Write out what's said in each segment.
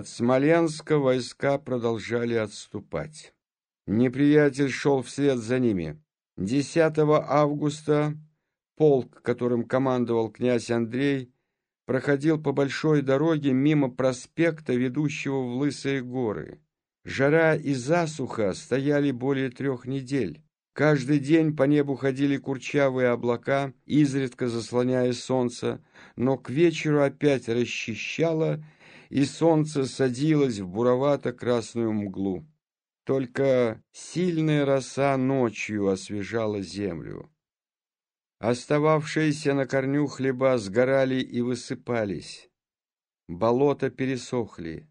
От Смоленска войска продолжали отступать. Неприятель шел вслед за ними. 10 августа полк, которым командовал князь Андрей, проходил по большой дороге мимо проспекта, ведущего в Лысые горы. Жара и засуха стояли более трех недель. Каждый день по небу ходили курчавые облака, изредка заслоняя солнце, но к вечеру опять расчищало, и солнце садилось в буровато-красную мглу. Только сильная роса ночью освежала землю. Остававшиеся на корню хлеба сгорали и высыпались. Болота пересохли.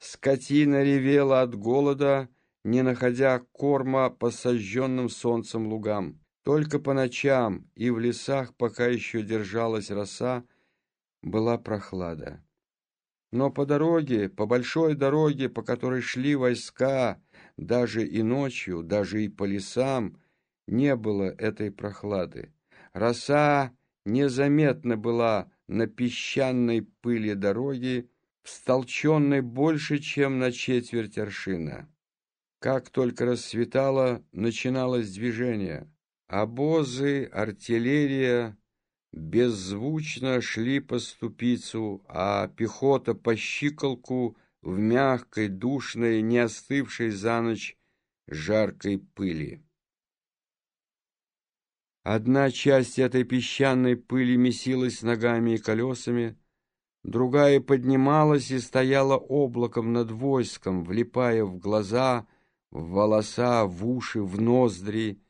Скотина ревела от голода, не находя корма по сожженным солнцем лугам. Только по ночам и в лесах, пока еще держалась роса, была прохлада. Но по дороге, по большой дороге, по которой шли войска, даже и ночью, даже и по лесам, не было этой прохлады. Роса незаметно была на песчаной пыли дороги, столченной больше, чем на четверть аршина. Как только рассветало, начиналось движение. Обозы, артиллерия, беззвучно шли по ступицу, а пехота по щиколку в мягкой, душной, не остывшей за ночь жаркой пыли. Одна часть этой песчаной пыли месилась ногами и колесами, другая поднималась и стояла облаком над войском, влипая в глаза, в волоса, в уши, в ноздри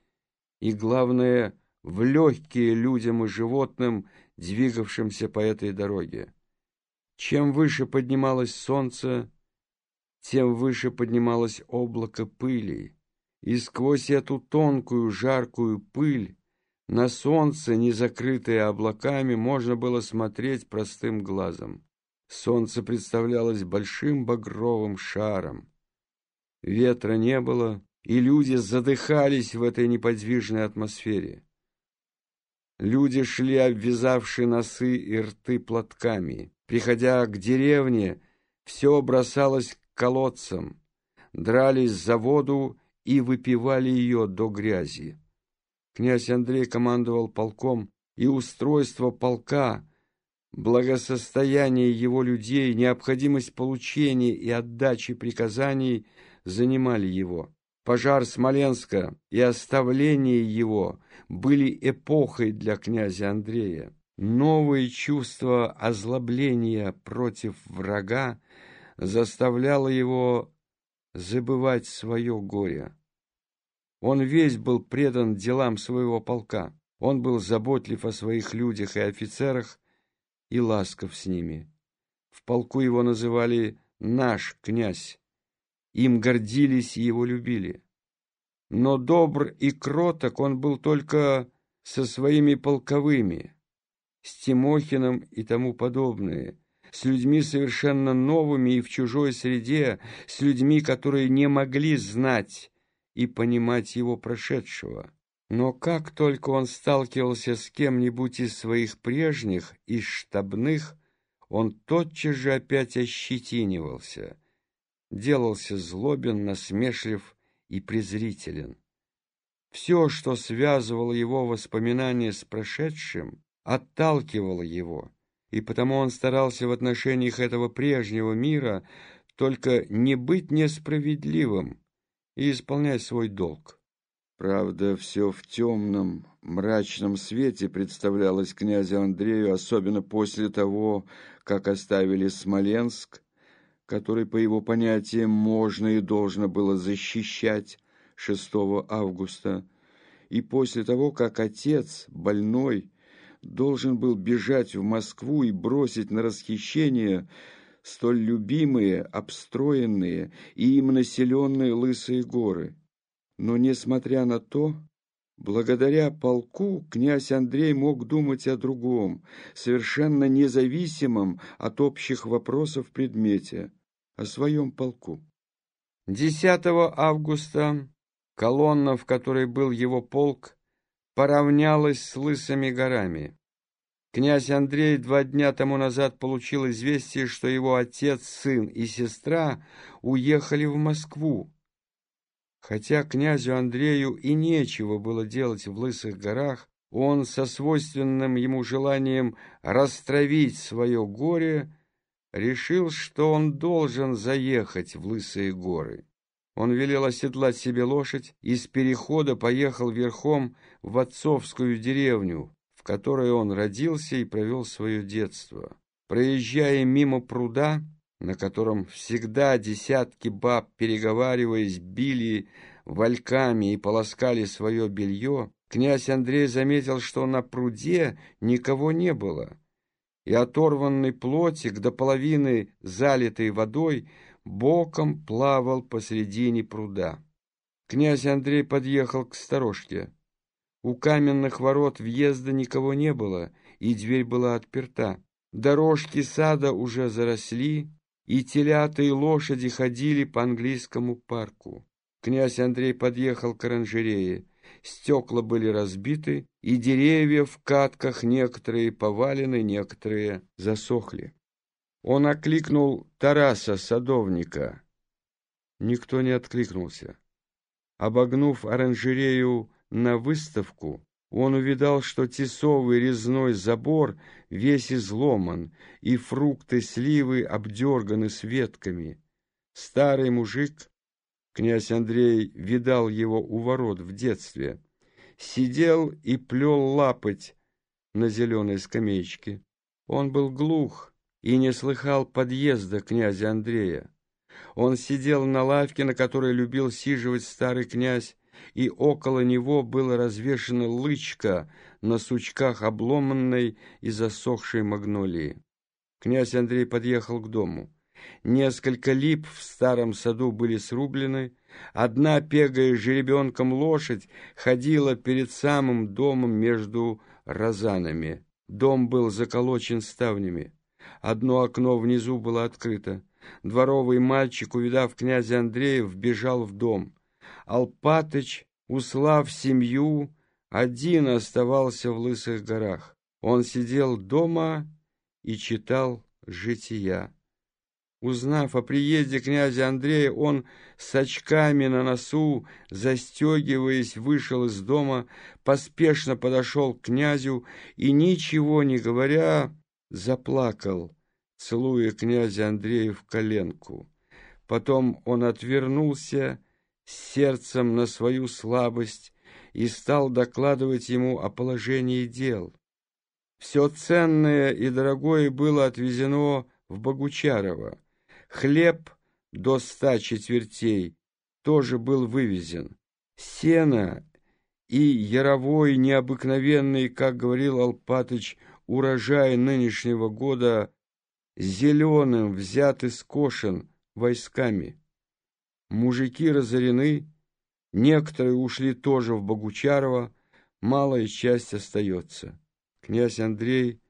и, главное, в легкие людям и животным, двигавшимся по этой дороге. Чем выше поднималось солнце, тем выше поднималось облако пыли, и сквозь эту тонкую жаркую пыль на солнце, не закрытое облаками, можно было смотреть простым глазом. Солнце представлялось большим багровым шаром. Ветра не было, и люди задыхались в этой неподвижной атмосфере. Люди шли, обвязавшие носы и рты платками. Приходя к деревне, все бросалось к колодцам, дрались за воду и выпивали ее до грязи. Князь Андрей командовал полком, и устройство полка, благосостояние его людей, необходимость получения и отдачи приказаний занимали его. Пожар Смоленска и оставление его были эпохой для князя Андрея. Новое чувство озлобления против врага заставляло его забывать свое горе. Он весь был предан делам своего полка. Он был заботлив о своих людях и офицерах и ласков с ними. В полку его называли «наш князь». Им гордились и его любили. Но добр и кроток он был только со своими полковыми, с Тимохиным и тому подобное, с людьми совершенно новыми и в чужой среде, с людьми, которые не могли знать и понимать его прошедшего. Но как только он сталкивался с кем-нибудь из своих прежних, из штабных, он тотчас же опять ощетинивался — делался злобен, насмешлив и презрителен. Все, что связывало его воспоминания с прошедшим, отталкивало его, и потому он старался в отношениях этого прежнего мира только не быть несправедливым и исполнять свой долг. Правда, все в темном, мрачном свете представлялось князю Андрею, особенно после того, как оставили Смоленск, который, по его понятиям, можно и должно было защищать 6 августа, и после того, как отец, больной, должен был бежать в Москву и бросить на расхищение столь любимые, обстроенные и им населенные лысые горы. Но, несмотря на то, Благодаря полку князь Андрей мог думать о другом, совершенно независимом от общих вопросов предмете, о своем полку. 10 августа колонна, в которой был его полк, поравнялась с Лысыми горами. Князь Андрей два дня тому назад получил известие, что его отец, сын и сестра уехали в Москву. Хотя князю Андрею и нечего было делать в Лысых горах, он со свойственным ему желанием растравить свое горе решил, что он должен заехать в Лысые горы. Он велел оседлать себе лошадь и с перехода поехал верхом в отцовскую деревню, которой он родился и провел свое детство. Проезжая мимо пруда, на котором всегда десятки баб, переговариваясь, били вальками и полоскали свое белье, князь Андрей заметил, что на пруде никого не было, и оторванный плотик до половины залитый водой боком плавал посредине пруда. Князь Андрей подъехал к сторожке. У каменных ворот въезда никого не было, и дверь была отперта. Дорожки сада уже заросли, и телята и лошади ходили по английскому парку. Князь Андрей подъехал к оранжерее. Стекла были разбиты, и деревья в катках некоторые повалены, некоторые засохли. Он окликнул Тараса, садовника. Никто не откликнулся. Обогнув оранжерею на выставку, он увидал, что тесовый резной забор весь изломан, и фрукты сливы обдерганы с ветками. Старый мужик, князь Андрей видал его у ворот в детстве, сидел и плел лапоть на зеленой скамеечке. Он был глух и не слыхал подъезда князя Андрея. Он сидел на лавке, на которой любил сиживать старый князь, и около него было развешено лычка на сучках обломанной и засохшей магнолии. Князь Андрей подъехал к дому. Несколько лип в старом саду были срублены, одна, пегая жеребенком лошадь, ходила перед самым домом между розанами. Дом был заколочен ставнями. Одно окно внизу было открыто. Дворовый мальчик, увидав князя Андрея, вбежал в дом. Алпатыч, услав семью, один оставался в Лысых горах. Он сидел дома и читал «Жития». Узнав о приезде князя Андрея, он с очками на носу, застегиваясь, вышел из дома, поспешно подошел к князю и, ничего не говоря, заплакал, целуя князя Андрея в коленку. Потом он отвернулся сердцем на свою слабость и стал докладывать ему о положении дел. Все ценное и дорогое было отвезено в Богучарово. Хлеб до ста четвертей тоже был вывезен. Сено и яровой необыкновенный, как говорил Алпатыч, урожай нынешнего года зеленым взят и скошен войсками. Мужики разорены, некоторые ушли тоже в Богучарово, малая часть остается. Князь Андрей,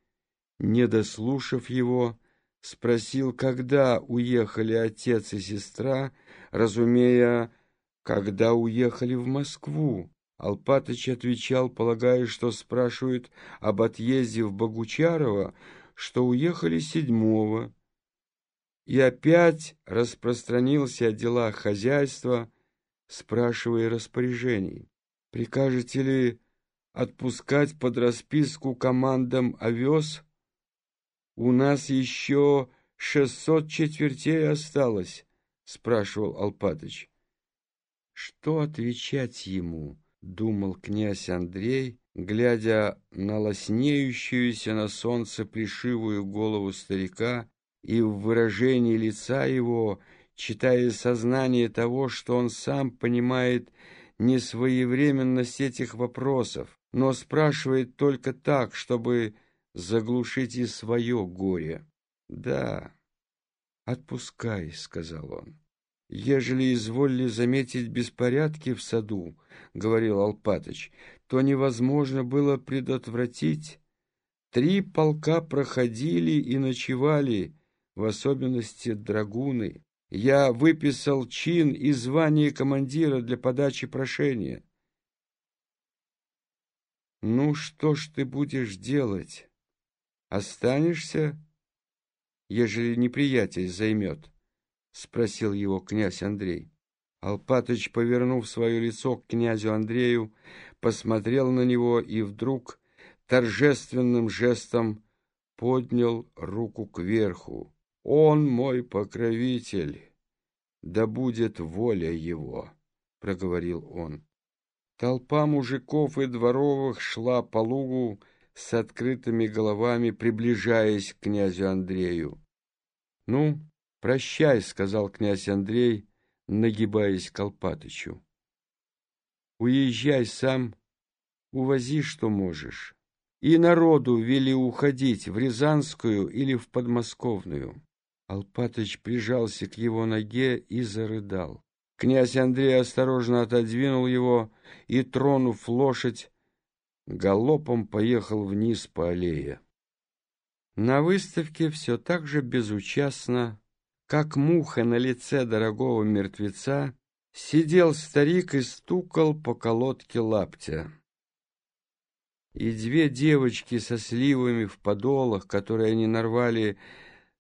не дослушав его, спросил, когда уехали отец и сестра, разумея, когда уехали в Москву. Алпатыч отвечал, полагая, что спрашивают об отъезде в Богучарово, что уехали седьмого, и опять распространился о делах хозяйства, спрашивая распоряжений. «Прикажете ли отпускать под расписку командам овес? У нас еще шестьсот четвертей осталось», — спрашивал Алпатыч. «Что отвечать ему?» — думал князь Андрей, глядя на лоснеющуюся на солнце пришивую голову старика и в выражении лица его, читая сознание того, что он сам понимает несвоевременность этих вопросов, но спрашивает только так, чтобы заглушить и свое горе. «Да, отпускай», — сказал он. «Ежели изволили заметить беспорядки в саду, — говорил Алпатыч, — то невозможно было предотвратить. Три полка проходили и ночевали, в особенности драгуны. Я выписал чин и звание командира для подачи прошения. Ну, что ж ты будешь делать? Останешься, ежели неприятель займет? Спросил его князь Андрей. Алпатыч, повернув свое лицо к князю Андрею, посмотрел на него и вдруг торжественным жестом поднял руку кверху. «Он мой покровитель, да будет воля его», — проговорил он. Толпа мужиков и дворовых шла по лугу с открытыми головами, приближаясь к князю Андрею. «Ну, прощай», — сказал князь Андрей, нагибаясь к Алпатычу. «Уезжай сам, увози, что можешь. И народу вели уходить в Рязанскую или в Подмосковную». Алпатыч прижался к его ноге и зарыдал. Князь Андрей осторожно отодвинул его и, тронув лошадь, галопом поехал вниз по аллее. На выставке все так же безучастно, как муха на лице дорогого мертвеца, сидел старик и стукал по колодке лаптя. И две девочки со сливами в подолах, которые они нарвали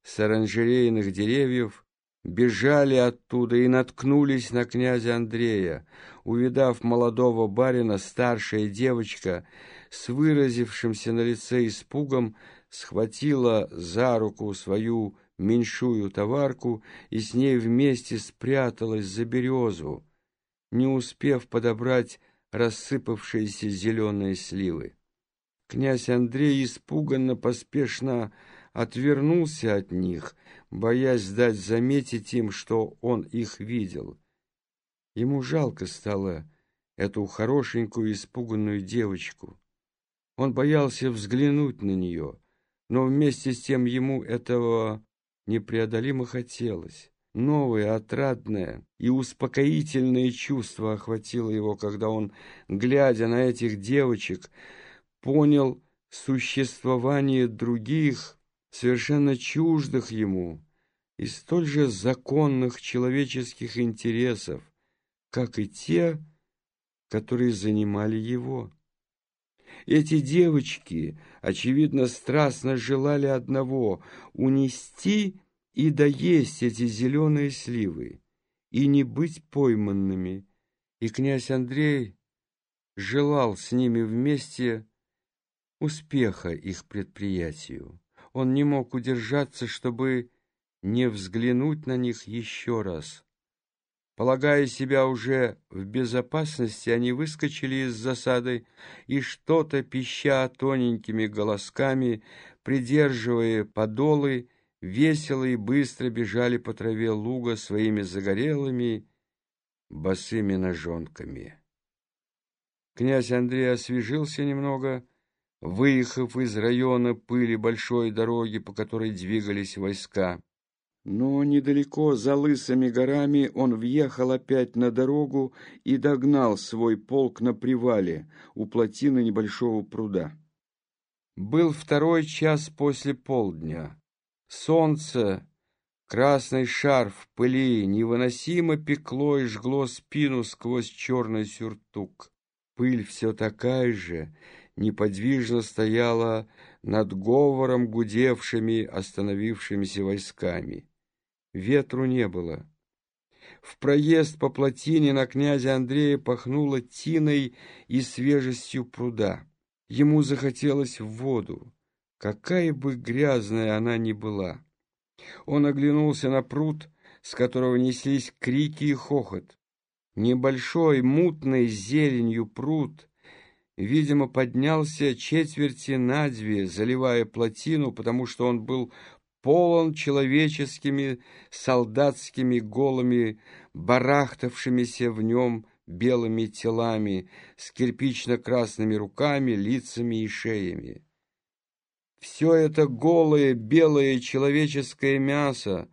с оранжерейных деревьев, бежали оттуда и наткнулись на князя Андрея. Увидав молодого барина, старшая девочка с выразившимся на лице испугом схватила за руку свою меньшую товарку и с ней вместе спряталась за березу, не успев подобрать рассыпавшиеся зеленые сливы. Князь Андрей испуганно поспешно отвернулся от них, боясь дать заметить им, что он их видел. Ему жалко стало эту хорошенькую испуганную девочку. Он боялся взглянуть на нее, но вместе с тем ему этого непреодолимо хотелось. Новое, отрадное и успокоительное чувство охватило его, когда он, глядя на этих девочек, понял существование других, совершенно чуждых ему и столь же законных человеческих интересов, как и те, которые занимали его. Эти девочки, очевидно, страстно желали одного — унести и доесть эти зеленые сливы, и не быть пойманными. И князь Андрей желал с ними вместе успеха их предприятию он не мог удержаться, чтобы не взглянуть на них еще раз. Полагая себя уже в безопасности, они выскочили из засады и что-то, пища тоненькими голосками, придерживая подолы, весело и быстро бежали по траве луга своими загорелыми босыми ножонками. Князь Андрей освежился немного, выехав из района пыли большой дороги, по которой двигались войска. Но недалеко, за лысыми горами, он въехал опять на дорогу и догнал свой полк на привале у плотины небольшого пруда. Был второй час после полдня. Солнце, красный шар в пыли, невыносимо пекло и жгло спину сквозь черный сюртук. Пыль все такая же, неподвижно стояла над говором гудевшими остановившимися войсками. Ветру не было. В проезд по плотине на князя Андрея пахнуло тиной и свежестью пруда. Ему захотелось в воду, какая бы грязная она ни была. Он оглянулся на пруд, с которого неслись крики и хохот. Небольшой, мутной зеленью пруд видимо, поднялся четверти на две, заливая плотину, потому что он был полон человеческими солдатскими голыми, барахтавшимися в нем белыми телами, с кирпично-красными руками, лицами и шеями. Все это голое белое человеческое мясо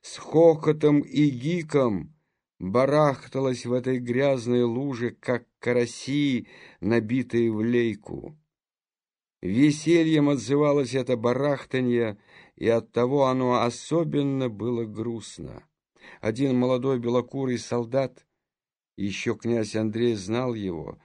с хохотом и гиком барахталась в этой грязной луже, как караси, набитые в лейку. Весельем отзывалось это барахтанье, и оттого оно особенно было грустно. Один молодой белокурый солдат, еще князь Андрей знал его,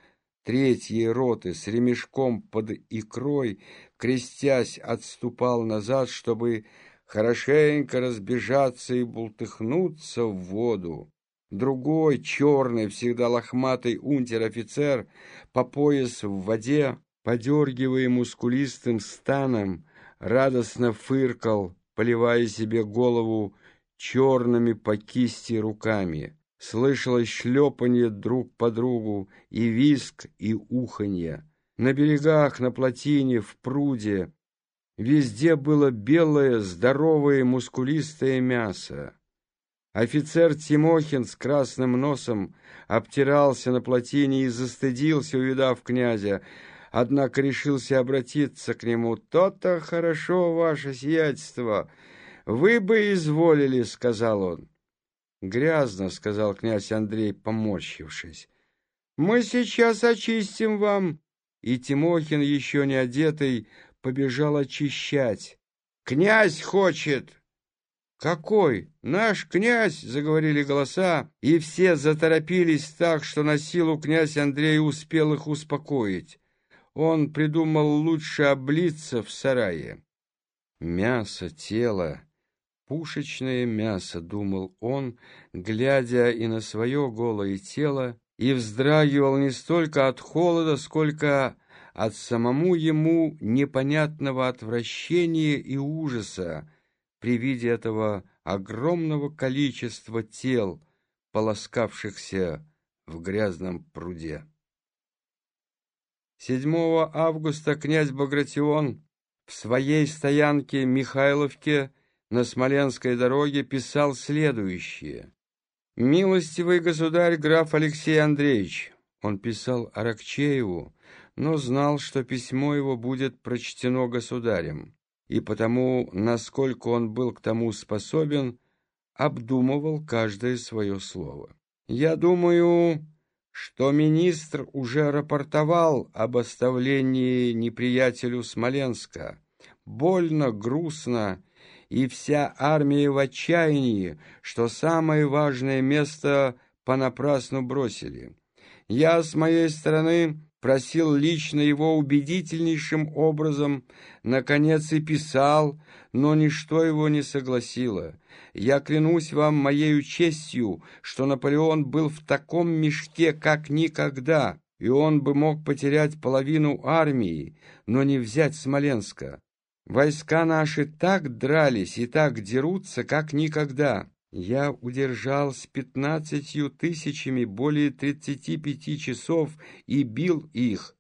третьей роты с ремешком под икрой, крестясь, отступал назад, чтобы хорошенько разбежаться и бултыхнуться в воду. Другой, черный, всегда лохматый унтер-офицер, по пояс в воде, подергивая мускулистым станом, радостно фыркал, поливая себе голову черными по кисти руками. Слышалось шлепанье друг по другу, и виск, и уханье. На берегах, на плотине, в пруде Везде было белое, здоровое, мускулистое мясо. Офицер Тимохин с красным носом обтирался на плотине и застыдился, увидав князя, однако решился обратиться к нему. «То-то хорошо, ваше сиятельство! Вы бы изволили!» — сказал он. «Грязно», — сказал князь Андрей, поморщившись. «Мы сейчас очистим вам!» И Тимохин, еще не одетый, побежал очищать. «Князь хочет!» «Какой? Наш князь!» — заговорили голоса, и все заторопились так, что на силу князь Андрей успел их успокоить. Он придумал лучше облиться в сарае. «Мясо, тело, пушечное мясо», — думал он, глядя и на свое голое тело, и вздрагивал не столько от холода, сколько от самому ему непонятного отвращения и ужаса при виде этого огромного количества тел, полоскавшихся в грязном пруде. 7 августа князь Багратион в своей стоянке Михайловке на Смоленской дороге писал следующее. «Милостивый государь граф Алексей Андреевич», он писал Аракчееву, но знал, что письмо его будет прочтено государем, и потому, насколько он был к тому способен, обдумывал каждое свое слово. «Я думаю, что министр уже рапортовал об оставлении неприятелю Смоленска. Больно, грустно, и вся армия в отчаянии, что самое важное место понапрасну бросили. Я, с моей стороны, просил лично его убедительнейшим образом, наконец и писал, но ничто его не согласило. Я клянусь вам моею честью, что Наполеон был в таком мешке, как никогда, и он бы мог потерять половину армии, но не взять Смоленска. Войска наши так дрались и так дерутся, как никогда. Я удержал с пятнадцатью тысячами более тридцати пяти часов и бил их,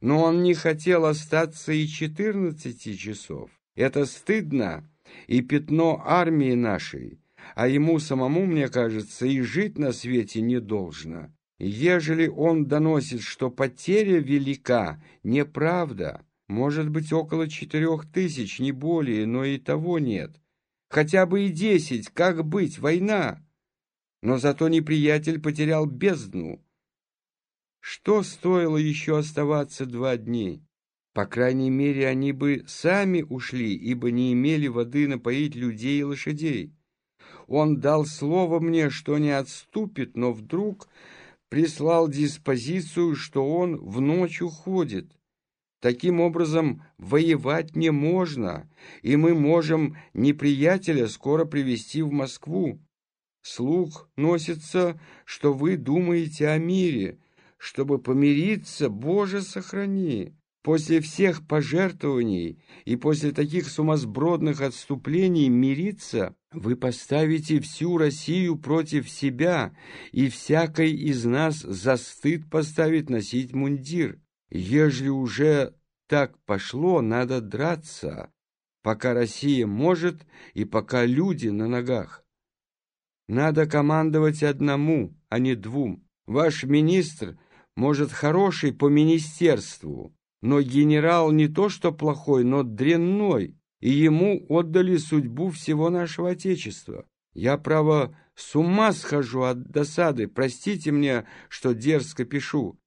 но он не хотел остаться и четырнадцати часов. Это стыдно и пятно армии нашей, а ему самому, мне кажется, и жить на свете не должно. Ежели он доносит, что потеря велика, неправда, может быть, около четырех тысяч, не более, но и того нет. Хотя бы и десять, как быть, война. Но зато неприятель потерял бездну. Что стоило еще оставаться два дней? По крайней мере, они бы сами ушли, ибо не имели воды напоить людей и лошадей. Он дал слово мне, что не отступит, но вдруг прислал диспозицию, что он в ночь уходит. Таким образом, воевать не можно, и мы можем неприятеля скоро привести в Москву. Слух носится, что вы думаете о мире, чтобы помириться, Боже, сохрани. После всех пожертвований и после таких сумасбродных отступлений мириться вы поставите всю Россию против себя, и всякой из нас за стыд поставит носить мундир. Ежели уже так пошло, надо драться, пока Россия может и пока люди на ногах. Надо командовать одному, а не двум. Ваш министр, может, хороший по министерству, но генерал не то что плохой, но дрянной, и ему отдали судьбу всего нашего Отечества. Я, право, С ума схожу от досады, простите мне, что дерзко пишу.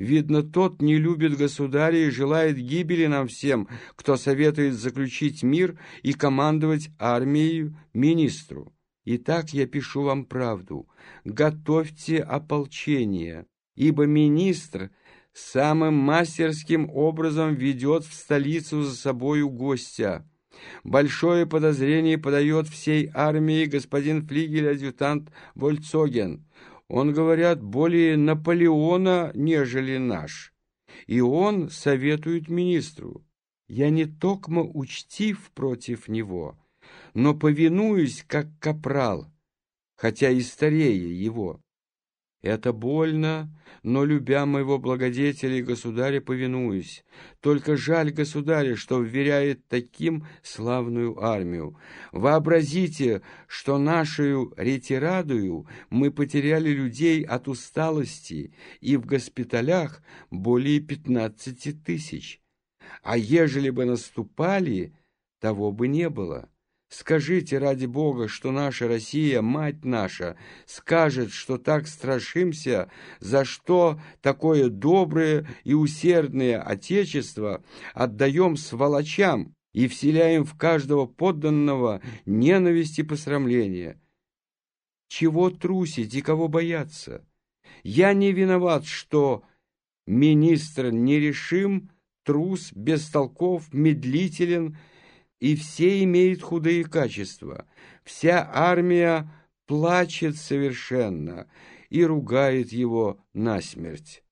Видно, тот не любит государя и желает гибели нам всем, кто советует заключить мир и командовать армией министру. Итак, я пишу вам правду. Готовьте ополчение, ибо министр самым мастерским образом ведет в столицу за собою гостя. Большое подозрение подает всей армии господин флигель-адъютант Вольцоген. Он, говорят, более Наполеона, нежели наш. И он советует министру. Я не токмо учтив против него, но повинуюсь, как капрал, хотя и старее его. Это больно, но, любя моего благодетеля и государя, повинуюсь. Только жаль государя, что вверяет таким славную армию. Вообразите, что нашу ретирадую мы потеряли людей от усталости и в госпиталях более пятнадцати тысяч. А ежели бы наступали, того бы не было. Скажите, ради Бога, что наша Россия, мать наша, скажет, что так страшимся, за что такое доброе и усердное Отечество отдаем сволочам и вселяем в каждого подданного ненависть и посрамление. Чего трусить и кого бояться? Я не виноват, что министр нерешим, трус, бестолков, медлителен, и все имеют худые качества. Вся армия плачет совершенно и ругает его насмерть.